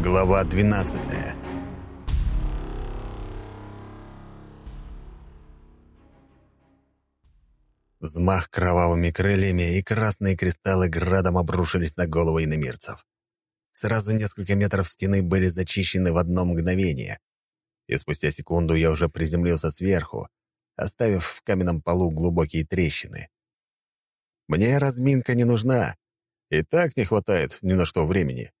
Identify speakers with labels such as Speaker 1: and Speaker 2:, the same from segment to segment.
Speaker 1: Глава 12 Взмах кровавыми крыльями и красные кристаллы градом обрушились на головы иномирцев. Сразу несколько метров стены были зачищены в одно мгновение, и спустя секунду я уже приземлился сверху, оставив в каменном полу глубокие трещины. Мне разминка не нужна, и так не хватает ни на что времени.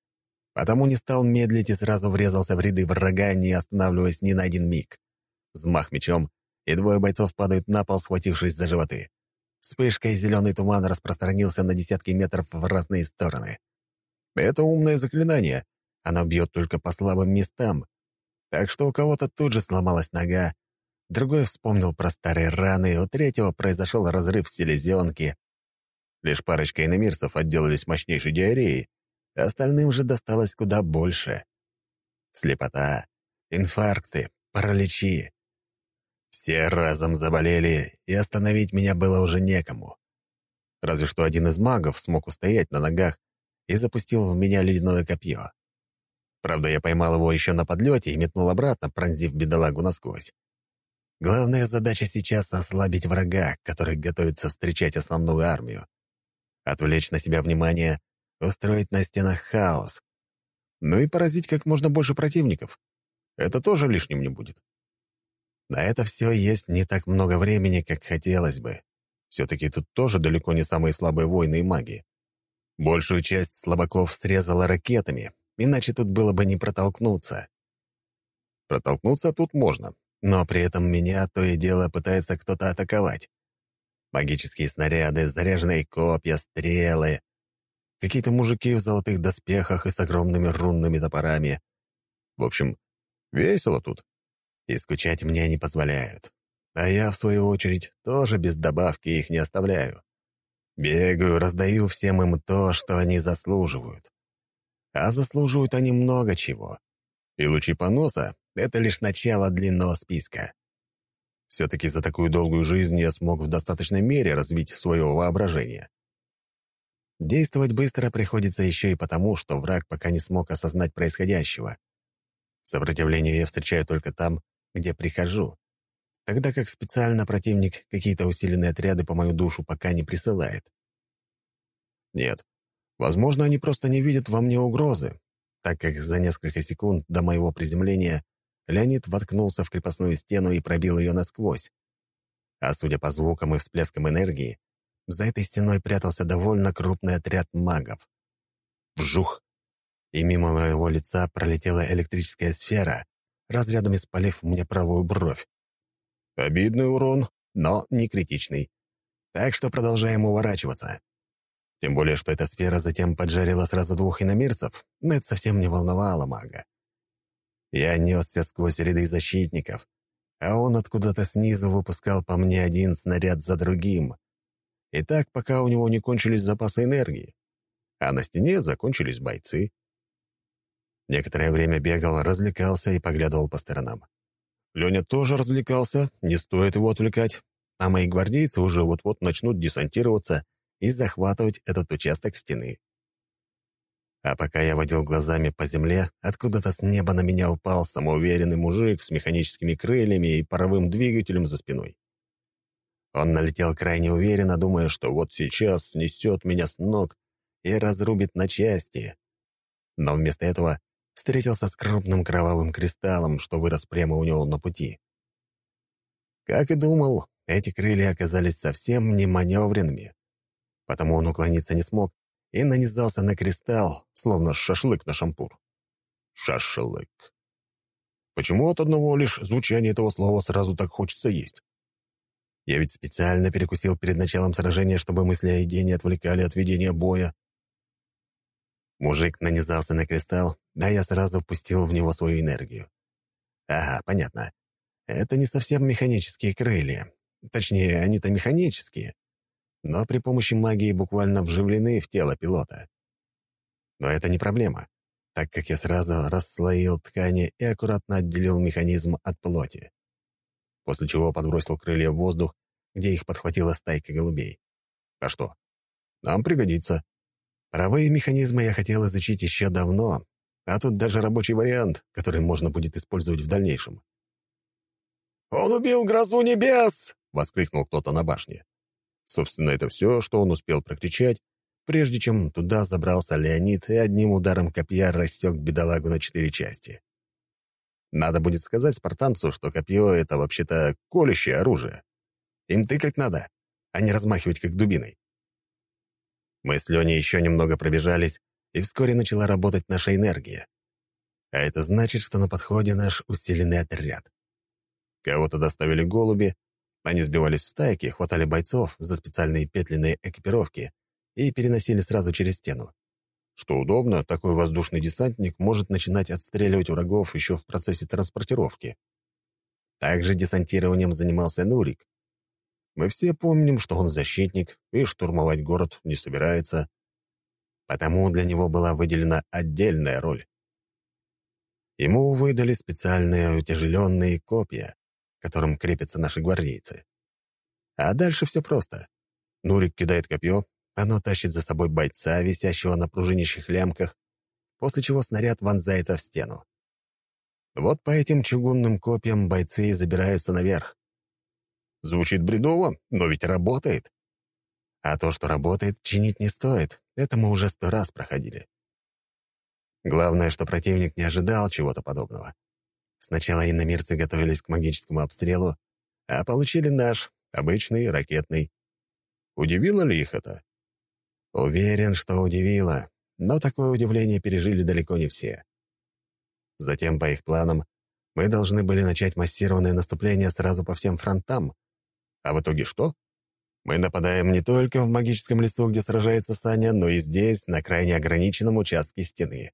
Speaker 1: Потому не стал медлить и сразу врезался в ряды врага, не останавливаясь ни на один миг. Взмах мечом, и двое бойцов падают на пол, схватившись за животы. Вспышкой зеленый туман распространился на десятки метров в разные стороны. Это умное заклинание. Оно бьет только по слабым местам. Так что у кого-то тут же сломалась нога, другой вспомнил про старые раны, у третьего произошел разрыв селезенки. Лишь парочка иномирцев отделались мощнейшей диареей, Остальным же досталось куда больше. Слепота, инфаркты, параличи. Все разом заболели, и остановить меня было уже некому. Разве что один из магов смог устоять на ногах и запустил в меня ледяное копье. Правда, я поймал его еще на подлете и метнул обратно, пронзив бедолагу насквозь. Главная задача сейчас — ослабить врага, который готовится встречать основную армию. Отвлечь на себя внимание устроить на стенах хаос. Ну и поразить как можно больше противников. Это тоже лишним не будет. На это все есть не так много времени, как хотелось бы. Все-таки тут тоже далеко не самые слабые воины и маги. Большую часть слабаков срезала ракетами, иначе тут было бы не протолкнуться. Протолкнуться тут можно, но при этом меня то и дело пытается кто-то атаковать. Магические снаряды, заряженные копья, стрелы. Какие-то мужики в золотых доспехах и с огромными рунными топорами. В общем, весело тут. И скучать мне не позволяют. А я, в свою очередь, тоже без добавки их не оставляю. Бегаю, раздаю всем им то, что они заслуживают. А заслуживают они много чего. И лучи поноса — это лишь начало длинного списка. Все-таки за такую долгую жизнь я смог в достаточной мере развить свое воображение. Действовать быстро приходится еще и потому, что враг пока не смог осознать происходящего. Сопротивление я встречаю только там, где прихожу, тогда как специально противник какие-то усиленные отряды по мою душу пока не присылает. Нет, возможно, они просто не видят во мне угрозы, так как за несколько секунд до моего приземления Леонид воткнулся в крепостную стену и пробил ее насквозь. А судя по звукам и всплескам энергии, за этой стеной прятался довольно крупный отряд магов. Вжух! И мимо моего лица пролетела электрическая сфера, разрядами спалив мне правую бровь. Обидный урон, но не критичный. Так что продолжаем уворачиваться. Тем более, что эта сфера затем поджарила сразу двух иномирцев, но это совсем не волновало мага. Я несся сквозь ряды защитников, а он откуда-то снизу выпускал по мне один снаряд за другим. И так, пока у него не кончились запасы энергии. А на стене закончились бойцы. Некоторое время бегал, развлекался и поглядывал по сторонам. Леня тоже развлекался, не стоит его отвлекать, а мои гвардейцы уже вот-вот начнут десантироваться и захватывать этот участок стены. А пока я водил глазами по земле, откуда-то с неба на меня упал самоуверенный мужик с механическими крыльями и паровым двигателем за спиной. Он налетел крайне уверенно, думая, что вот сейчас снесет меня с ног и разрубит на части. Но вместо этого встретился с крупным кровавым кристаллом, что вырос прямо у него на пути. Как и думал, эти крылья оказались совсем не маневренными, потому он уклониться не смог и нанизался на кристалл, словно шашлык на шампур. Шашлык. Почему от одного лишь звучания этого слова сразу так хочется есть? Я ведь специально перекусил перед началом сражения, чтобы мысли о еде не отвлекали от ведения боя. Мужик нанизался на кристалл, а я сразу пустил в него свою энергию. Ага, понятно. Это не совсем механические крылья. Точнее, они-то механические, но при помощи магии буквально вживлены в тело пилота. Но это не проблема, так как я сразу расслоил ткани и аккуратно отделил механизм от плоти после чего подбросил крылья в воздух, где их подхватила стайка голубей. А что? Нам пригодится. Паровые механизмы я хотел изучить еще давно, а тут даже рабочий вариант, который можно будет использовать в дальнейшем.
Speaker 2: «Он убил грозу небес!» — воскликнул кто-то на башне.
Speaker 1: Собственно, это все, что он успел прокричать, прежде чем туда забрался Леонид и одним ударом копья рассек бедолагу на четыре части. Надо будет сказать спартанцу, что копье — это вообще-то колющее оружие. Им тыкать надо, а не размахивать как дубиной. Мы с Леней еще немного пробежались, и вскоре начала работать наша энергия. А это значит, что на подходе наш усиленный отряд. Кого-то доставили голуби, они сбивались в стайки, хватали бойцов за специальные петленные экипировки и переносили сразу через стену. Что удобно, такой воздушный десантник может начинать отстреливать врагов еще в процессе транспортировки. Также десантированием занимался Нурик. Мы все помним, что он защитник и штурмовать город не собирается, потому для него была выделена отдельная роль. Ему выдали специальные утяжеленные копья, которым крепятся наши гвардейцы. А дальше все просто. Нурик кидает копье, оно тащит за собой бойца, висящего на пружинящих лямках, после чего снаряд вонзается в стену. Вот по этим чугунным копьям бойцы забираются наверх. Звучит бредово, но ведь работает. А то, что работает, чинить не стоит. Это мы уже сто раз проходили. Главное, что противник не ожидал чего-то подобного. Сначала иномирцы готовились к магическому обстрелу, а получили наш, обычный, ракетный. Удивило ли их это? Уверен, что удивило, но такое удивление пережили далеко не все. Затем, по их планам, мы должны были начать массированное наступление сразу по всем фронтам. А в итоге что? Мы нападаем не только в магическом лесу, где сражается Саня, но и здесь, на крайне ограниченном участке стены.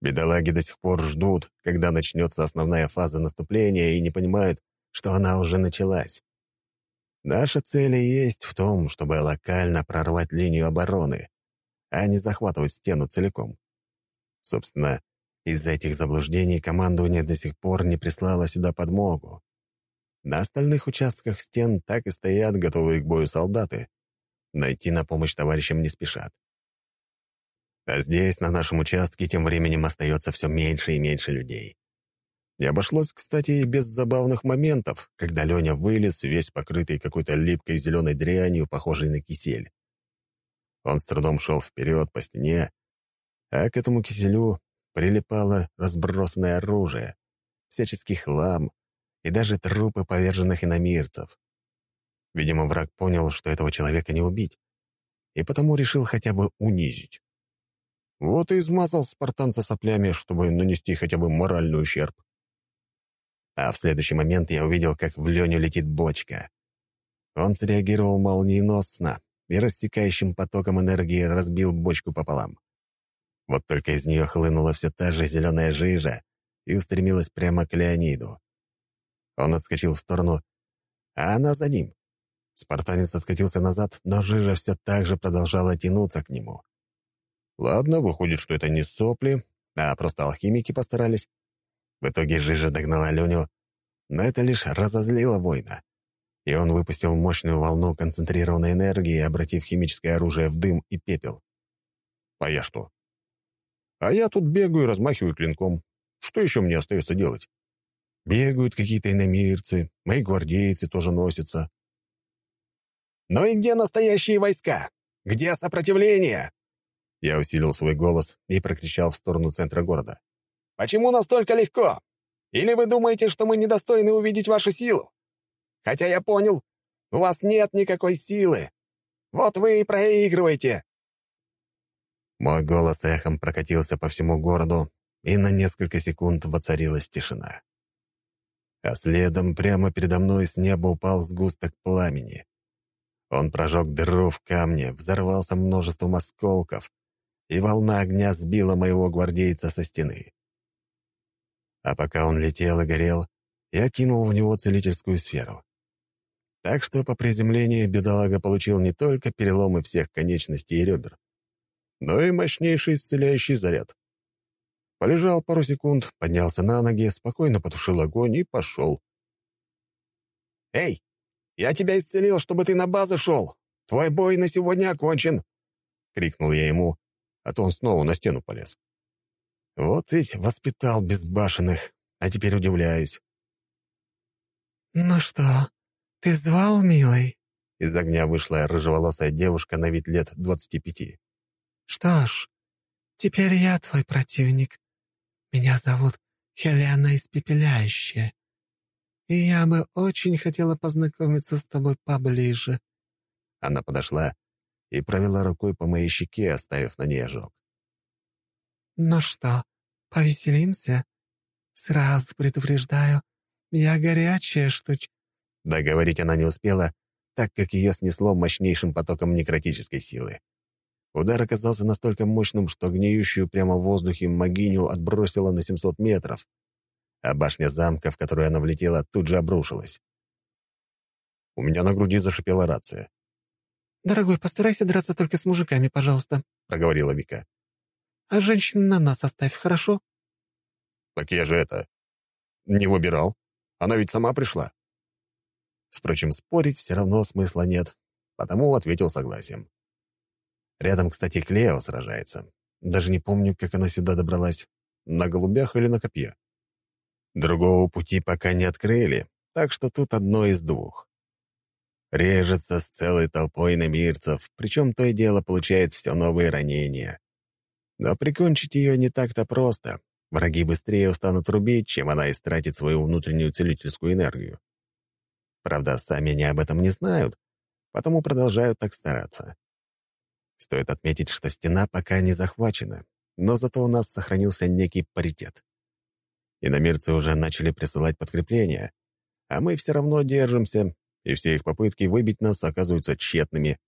Speaker 1: Бедолаги до сих пор ждут, когда начнется основная фаза наступления, и не понимают, что она уже началась. Наша цель и есть в том, чтобы локально прорвать линию обороны, а не захватывать стену целиком. Собственно, из-за этих заблуждений командование до сих пор не прислало сюда подмогу. На остальных участках стен так и стоят готовые к бою солдаты. Найти на помощь товарищам не спешат. А здесь, на нашем участке, тем временем остается все меньше и меньше людей. Не обошлось, кстати, и без забавных моментов, когда Леня вылез, весь покрытый какой-то липкой зеленой дрянью, похожей на кисель. Он с трудом шел вперед по стене, а к этому киселю прилипало разбросанное оружие, всяческий хлам и даже трупы поверженных иномирцев. Видимо, враг понял, что этого человека не убить, и потому решил хотя бы унизить. Вот и измазал спартанца соплями, чтобы нанести хотя бы моральный ущерб. А в следующий момент я увидел, как в Леню летит бочка. Он среагировал молниеносно и растекающим потоком энергии разбил бочку пополам. Вот только из нее хлынула все та же зеленая жижа и устремилась прямо к Леониду. Он отскочил в сторону, а она за ним. Спартанец откатился назад, но жижа все так же продолжала тянуться к нему. Ладно, выходит, что это не сопли, а просто алхимики постарались. В итоге Жижа догнала Леню, но это лишь разозлило воина. И он выпустил мощную волну концентрированной энергии, обратив химическое оружие в дым и пепел. А я что? А я тут бегаю размахиваю клинком. Что еще мне остается делать? Бегают какие-то иномирцы, мои гвардейцы тоже носятся.
Speaker 2: «Ну и где настоящие войска? Где сопротивление?»
Speaker 1: Я усилил свой голос и прокричал в сторону центра города.
Speaker 2: «Почему настолько легко? Или вы думаете, что мы недостойны увидеть вашу силу? Хотя я понял, у вас нет никакой силы. Вот вы и проигрываете».
Speaker 1: Мой голос эхом прокатился по всему городу, и на несколько секунд воцарилась тишина. А следом прямо передо мной с неба упал сгусток пламени. Он прожег дыру в камне, взорвался множеством осколков, и волна огня сбила моего гвардейца со стены. А пока он летел и горел, я кинул в него целительскую сферу. Так что по приземлении бедолага получил не только переломы всех конечностей и ребер, но и мощнейший исцеляющий заряд. Полежал пару секунд, поднялся на ноги, спокойно потушил огонь и пошел.
Speaker 2: «Эй, я тебя исцелил, чтобы ты на базу шел! Твой бой на сегодня окончен!» — крикнул я ему, а то он снова на стену полез.
Speaker 1: Вот ведь воспитал безбашенных, а теперь удивляюсь.
Speaker 3: «Ну что, ты звал, милый?»
Speaker 1: Из огня вышла рыжеволосая девушка на вид лет двадцати пяти.
Speaker 3: «Что ж, теперь я твой противник. Меня зовут Хелена Испепеляющая, и я бы очень хотела познакомиться с тобой поближе».
Speaker 1: Она подошла и провела рукой по моей щеке, оставив на ней ожог.
Speaker 3: «Ну что, повеселимся? Сразу предупреждаю, я горячая штуч...»
Speaker 1: Договорить она не успела, так как ее снесло мощнейшим потоком некротической силы. Удар оказался настолько мощным, что гниющую прямо в воздухе могиню отбросило на 700 метров, а башня замка, в которую она влетела, тут же обрушилась. У меня на груди зашипела рация.
Speaker 3: «Дорогой, постарайся драться только с мужиками, пожалуйста», — проговорила Вика. «А женщин на нас оставь, хорошо?»
Speaker 1: «Так я же это... не выбирал. Она ведь сама пришла». Впрочем, спорить все равно смысла нет, потому ответил согласием. Рядом, кстати, Клео сражается. Даже не помню, как она сюда добралась. На голубях или на копье. Другого пути пока не открыли, так что тут одно из двух. Режется с целой толпой намирцев, причем то и дело получает все новые ранения. Но прикончить ее не так-то просто. Враги быстрее устанут рубить, чем она истратит свою внутреннюю целительскую энергию. Правда, сами они об этом не знают, потому продолжают так стараться. Стоит отметить, что стена пока не захвачена, но зато у нас сохранился некий паритет. Иномирцы уже начали присылать подкрепления, а мы все равно держимся и все их попытки выбить нас оказываются тщетными.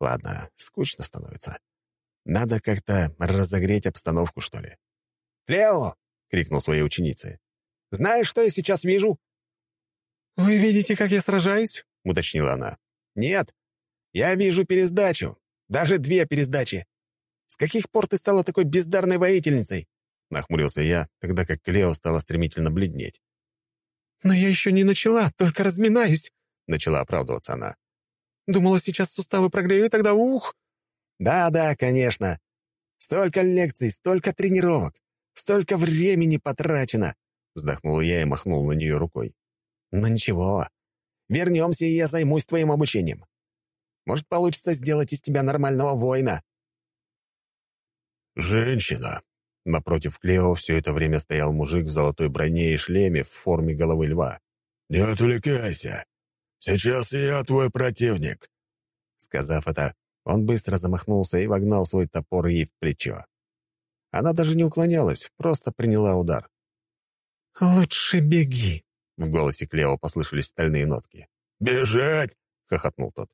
Speaker 1: Ладно, скучно становится. Надо как-то разогреть обстановку, что ли.
Speaker 2: «Клео!»
Speaker 1: — крикнул своей ученице.
Speaker 2: «Знаешь, что я сейчас вижу?»
Speaker 3: «Вы видите, как я сражаюсь?»
Speaker 1: — уточнила она.
Speaker 2: «Нет, я вижу пересдачу. Даже две пересдачи. С каких пор ты стала такой бездарной воительницей?»
Speaker 1: Нахмурился я, тогда как Клео стала стремительно бледнеть.
Speaker 3: «Но я еще не начала, только разминаюсь», —
Speaker 1: начала оправдываться она.
Speaker 3: «Думала, сейчас суставы прогрею, и тогда ух!»
Speaker 2: «Да-да, конечно. Столько лекций, столько тренировок, столько времени потрачено!»
Speaker 1: Вздохнул я и махнул на нее рукой.
Speaker 2: «Ну ничего. Вернемся, и я займусь твоим обучением. Может, получится сделать из тебя нормального воина».
Speaker 1: «Женщина», Напротив Клео все это время стоял мужик в золотой броне и шлеме в форме головы льва.
Speaker 4: «Не отвлекайся! Сейчас я твой противник!»
Speaker 1: Сказав это, он быстро замахнулся и вогнал свой топор ей в плечо. Она даже не уклонялась, просто приняла удар.
Speaker 3: «Лучше беги!»
Speaker 1: — в голосе Клео послышались стальные нотки.
Speaker 4: «Бежать!»
Speaker 1: — хохотнул тот.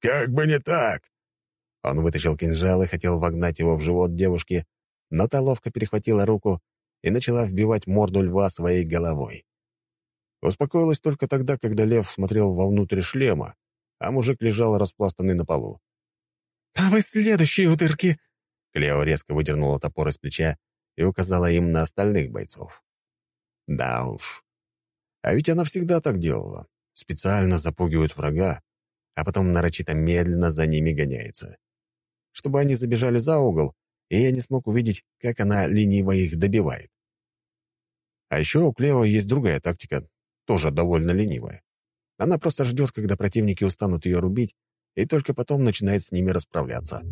Speaker 4: «Как бы не так!»
Speaker 1: Он вытащил кинжал и хотел вогнать его в живот девушки, но та ловко перехватила руку и начала вбивать морду льва своей головой. Успокоилась только тогда, когда лев смотрел вовнутрь шлема, а мужик лежал распластанный на полу.
Speaker 3: «А вы следующие удырки!»
Speaker 1: Клео резко выдернула топор из плеча и указала им на остальных бойцов. Да уж. А ведь она всегда так делала. Специально запугивает врага, а потом нарочито медленно за ними гоняется. Чтобы они забежали за угол и я не смог увидеть, как она лениво их добивает. А еще у Клео есть другая тактика, тоже довольно ленивая. Она просто ждет, когда противники устанут ее рубить, и только потом начинает с ними расправляться.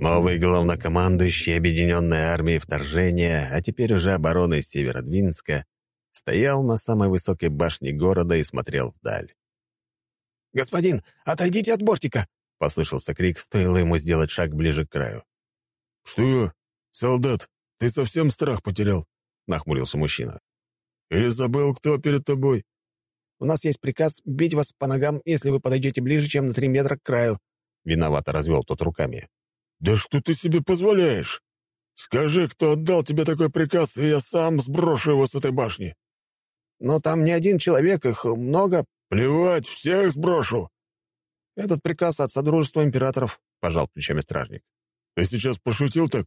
Speaker 1: Новый главнокомандующий Объединенной армии вторжения, а теперь уже обороны Северодвинска, стоял на самой высокой башне города и смотрел вдаль.
Speaker 2: «Господин, отойдите от бортика!»
Speaker 1: — послышался крик, стоило ему сделать шаг ближе к краю.
Speaker 4: «Что? Солдат, ты совсем страх потерял?» — нахмурился мужчина. «Или забыл, кто перед тобой?»
Speaker 2: «У нас есть приказ бить вас по ногам, если вы подойдете ближе, чем на три метра к краю».
Speaker 1: Виновато развел тот руками.
Speaker 4: «Да что ты себе позволяешь? Скажи, кто отдал тебе такой приказ, и я сам сброшу его с этой башни».
Speaker 2: «Но там не один человек, их много»,
Speaker 4: «Плевать, всех сброшу!»
Speaker 2: «Этот приказ от Содружества императоров», — пожал плечами стражник.
Speaker 4: «Ты сейчас пошутил так?»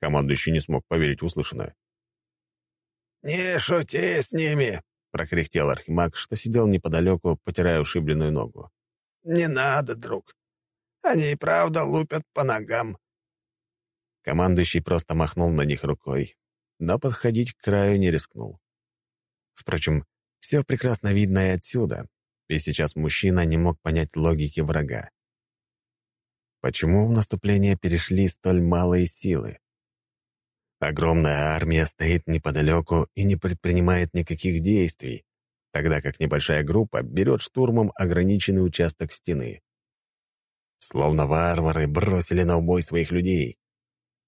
Speaker 1: Командующий не смог поверить в услышанное.
Speaker 4: «Не шути с ними!»
Speaker 1: — прокряхтел Архимаг, что сидел неподалеку, потирая ушибленную ногу.
Speaker 2: «Не надо, друг. Они и правда лупят по ногам».
Speaker 1: Командующий просто махнул на них рукой, но подходить к краю не рискнул. Впрочем, все прекрасно видно и отсюда, и сейчас мужчина не мог понять логики врага. Почему в наступление перешли столь малые силы? Огромная армия стоит неподалеку и не предпринимает никаких действий, тогда как небольшая группа берет штурмом ограниченный участок стены. Словно варвары бросили на убой своих людей.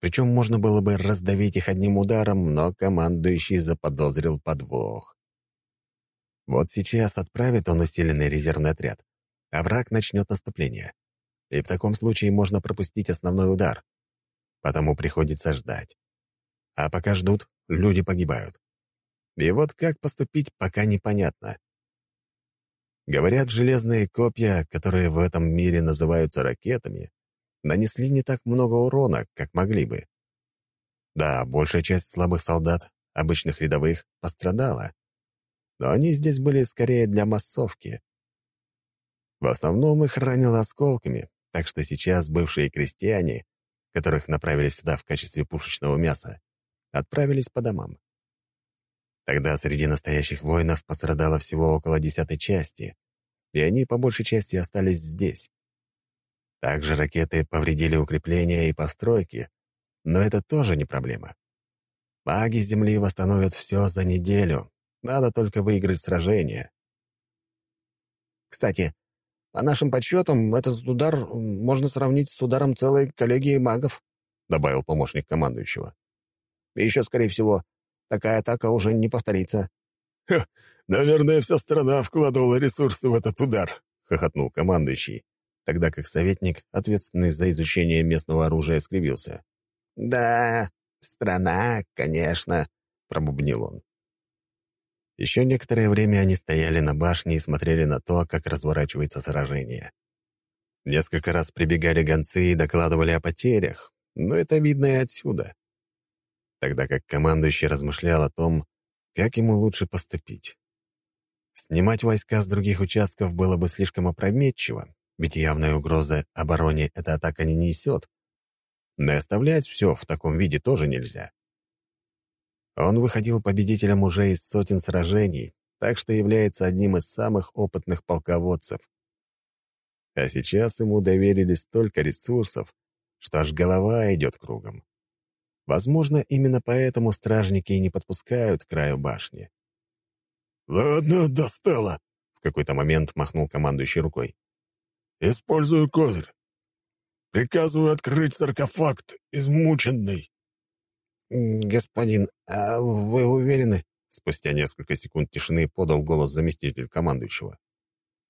Speaker 1: Причем можно было бы раздавить их одним ударом, но командующий заподозрил подвох. Вот сейчас отправит он усиленный резервный отряд, а враг начнет наступление и в таком случае можно пропустить основной удар. Потому приходится ждать. А пока ждут, люди погибают. И вот как поступить, пока непонятно. Говорят, железные копья, которые в этом мире называются ракетами, нанесли не так много урона, как могли бы. Да, большая часть слабых солдат, обычных рядовых, пострадала. Но они здесь были скорее для массовки. В основном их ранило осколками, так что сейчас бывшие крестьяне, которых направили сюда в качестве пушечного мяса, отправились по домам. Тогда среди настоящих воинов пострадало всего около десятой части, и они по большей части остались здесь. Также ракеты повредили укрепления и постройки, но это тоже не проблема. Маги Земли восстановят все за неделю, надо только выиграть сражение.
Speaker 2: Кстати, по нашим подсчетам, этот удар можно сравнить с ударом целой коллегии магов», — добавил помощник командующего. «И еще, скорее всего, такая атака уже не повторится».
Speaker 4: «Ха, наверное, вся страна вкладывала ресурсы в этот удар», — хохотнул командующий, тогда как советник, ответственный за изучение местного оружия, скривился.
Speaker 2: «Да, страна, конечно», — пробубнил он.
Speaker 1: Еще некоторое время они стояли на башне и смотрели на то, как разворачивается сражение. Несколько раз прибегали гонцы и докладывали о потерях, но это видно и отсюда. Тогда как командующий размышлял о том, как ему лучше поступить. Снимать войска с других участков было бы слишком опрометчиво, ведь явной угрозы обороне эта атака не несет. Но и оставлять все в таком виде тоже нельзя. Он выходил победителем уже из сотен сражений, так что является одним из самых опытных полководцев. А сейчас ему доверили столько ресурсов, что аж голова идет кругом. Возможно, именно поэтому стражники и не подпускают к краю башни.
Speaker 4: «Ладно, достало», — в какой-то момент махнул командующий рукой. «Использую козырь. Приказываю открыть саркофаг измученный.
Speaker 2: «Господин, а вы уверены?»
Speaker 1: Спустя несколько секунд тишины подал голос заместитель командующего.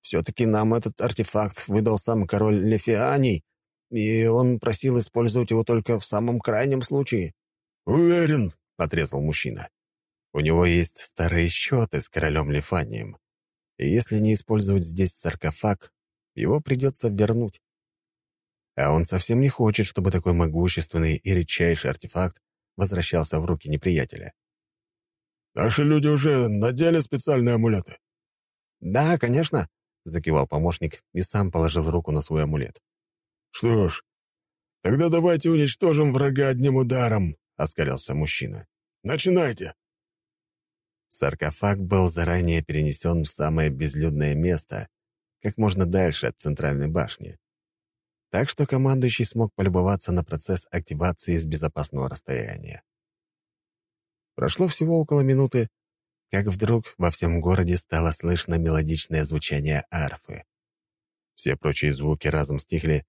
Speaker 2: «Все-таки нам этот артефакт выдал сам король Лефианий, и он просил использовать его только в самом крайнем случае».
Speaker 4: «Уверен», —
Speaker 1: отрезал мужчина. «У него есть старые счеты с королем Лефанием, и если не использовать здесь саркофаг, его придется вернуть. А он совсем не хочет, чтобы такой могущественный и редчайший артефакт возвращался в руки неприятеля.
Speaker 4: «Наши люди уже надели специальные амулеты?»
Speaker 2: «Да, конечно», —
Speaker 1: закивал помощник и сам положил руку на свой амулет.
Speaker 4: «Что ж, тогда давайте уничтожим врага одним ударом», — оскалился мужчина. «Начинайте!»
Speaker 1: Саркофаг был заранее перенесен в самое безлюдное место, как можно дальше от центральной башни так что командующий смог полюбоваться на процесс активации с безопасного расстояния. Прошло всего около минуты, как вдруг во всем городе стало слышно мелодичное звучание арфы. Все прочие звуки разом стихли,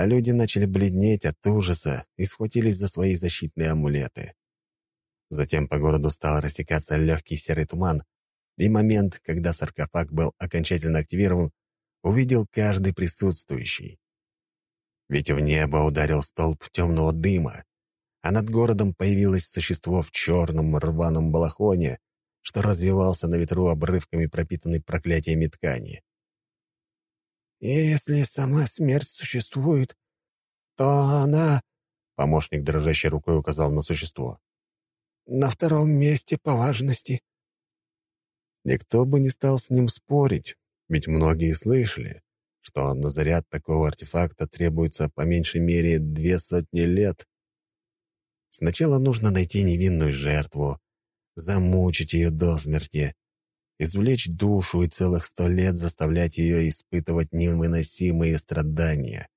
Speaker 1: а люди начали бледнеть от ужаса и схватились за свои защитные амулеты. Затем по городу стал растекаться легкий серый туман, и момент, когда саркофаг был окончательно активирован, увидел каждый присутствующий ведь в небо ударил столб темного дыма, а над городом появилось существо в черном рваном балахоне, что развивался на ветру обрывками пропитанной проклятиями ткани.
Speaker 3: «Если сама смерть существует, то она...»
Speaker 1: — помощник дрожащей рукой указал на существо.
Speaker 3: «На втором месте по важности».
Speaker 1: Никто бы не стал с ним спорить, ведь многие слышали, что на заряд такого артефакта требуется по меньшей мере две сотни лет. Сначала нужно найти невинную жертву, замучить ее до смерти, извлечь душу и целых сто лет заставлять ее испытывать невыносимые страдания.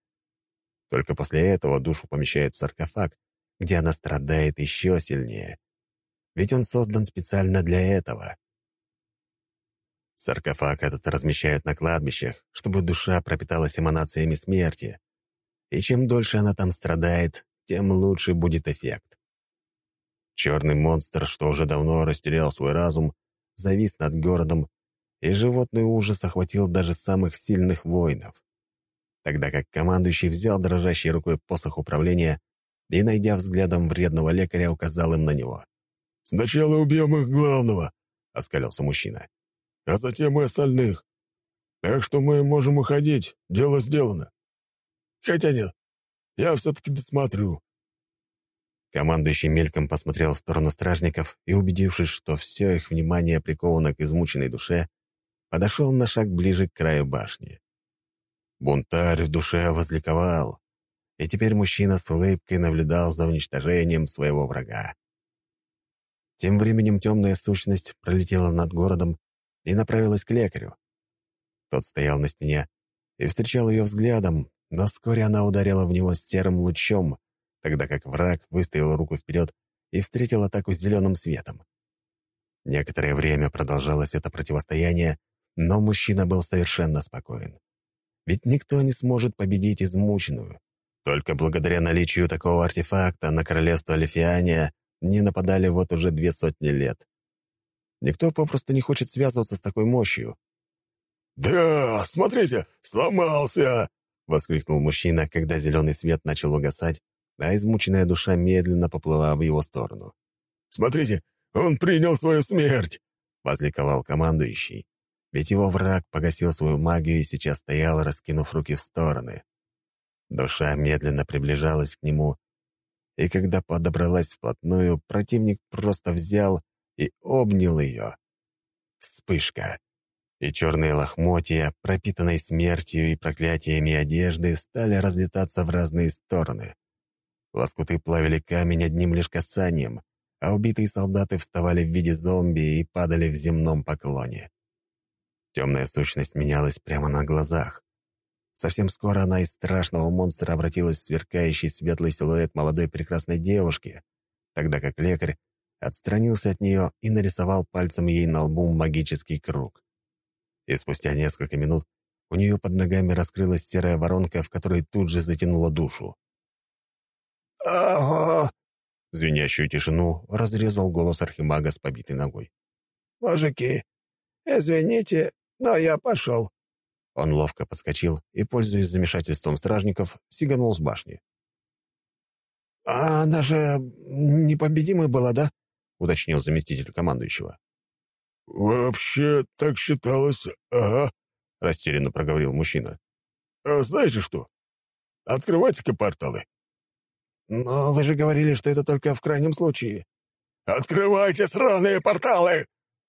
Speaker 1: Только после этого душу помещают в саркофаг, где она страдает еще сильнее. Ведь он создан специально для этого. Саркофаг этот размещают на кладбищах, чтобы душа пропиталась эманациями смерти. И чем дольше она там страдает, тем лучше будет эффект. Черный монстр, что уже давно растерял свой разум, завис над городом, и животный ужас охватил даже самых сильных воинов. Тогда как командующий взял дрожащей рукой посох управления и, найдя взглядом вредного лекаря, указал им на него.
Speaker 4: «Сначала убьем их главного», — оскалился мужчина а затем и остальных. Так что мы можем уходить, дело сделано. Хотя нет, я все-таки досмотрю».
Speaker 1: Командующий мельком посмотрел в сторону стражников и, убедившись, что все их внимание приковано к измученной душе, подошел на шаг ближе к краю башни. Бунтарь в душе возликовал, и теперь мужчина с улыбкой наблюдал за уничтожением своего врага. Тем временем темная сущность пролетела над городом и направилась к лекарю. Тот стоял на стене и встречал ее взглядом, но вскоре она ударила в него серым лучом, тогда как враг выставил руку вперед и встретил атаку с зеленым светом. Некоторое время продолжалось это противостояние, но мужчина был совершенно спокоен. Ведь никто не сможет победить измученную. Только благодаря наличию такого артефакта на королевство Лефиания не нападали вот уже две сотни лет. Никто попросту не хочет связываться с такой мощью.
Speaker 4: «Да, смотрите, сломался!»
Speaker 1: — воскликнул мужчина, когда зеленый свет начал угасать, а измученная душа медленно поплыла в его сторону.
Speaker 4: «Смотрите, он принял свою смерть!»
Speaker 1: — возликовал командующий. Ведь его враг погасил свою магию и сейчас стоял, раскинув руки в стороны. Душа медленно приближалась к нему, и когда подобралась вплотную, противник просто взял и обнял ее. Вспышка. И черные лохмотья, пропитанные смертью и проклятиями одежды, стали разлетаться в разные стороны. Лоскуты плавили камень одним лишь касанием, а убитые солдаты вставали в виде зомби и падали в земном поклоне. Темная сущность менялась прямо на глазах. Совсем скоро она из страшного монстра обратилась в сверкающий светлый силуэт молодой прекрасной девушки, тогда как лекарь отстранился от нее и нарисовал пальцем ей на лбу магический круг. И спустя несколько минут у нее под ногами раскрылась серая воронка, в которой тут же затянула душу.
Speaker 4: «Ага!»
Speaker 1: Звенящую тишину разрезал голос архимага с побитой ногой.
Speaker 2: «Мужики, извините, но я пошел».
Speaker 1: Он ловко подскочил и, пользуясь замешательством стражников, сиганул с башни.
Speaker 2: «А она же непобедимой была, да?»
Speaker 1: — уточнил заместитель командующего.
Speaker 4: «Вообще так считалось, ага», — растерянно проговорил мужчина. «А знаете что? Открывайте-ка порталы».
Speaker 2: «Но вы же говорили, что это только в крайнем случае».
Speaker 4: «Открывайте сраные порталы!»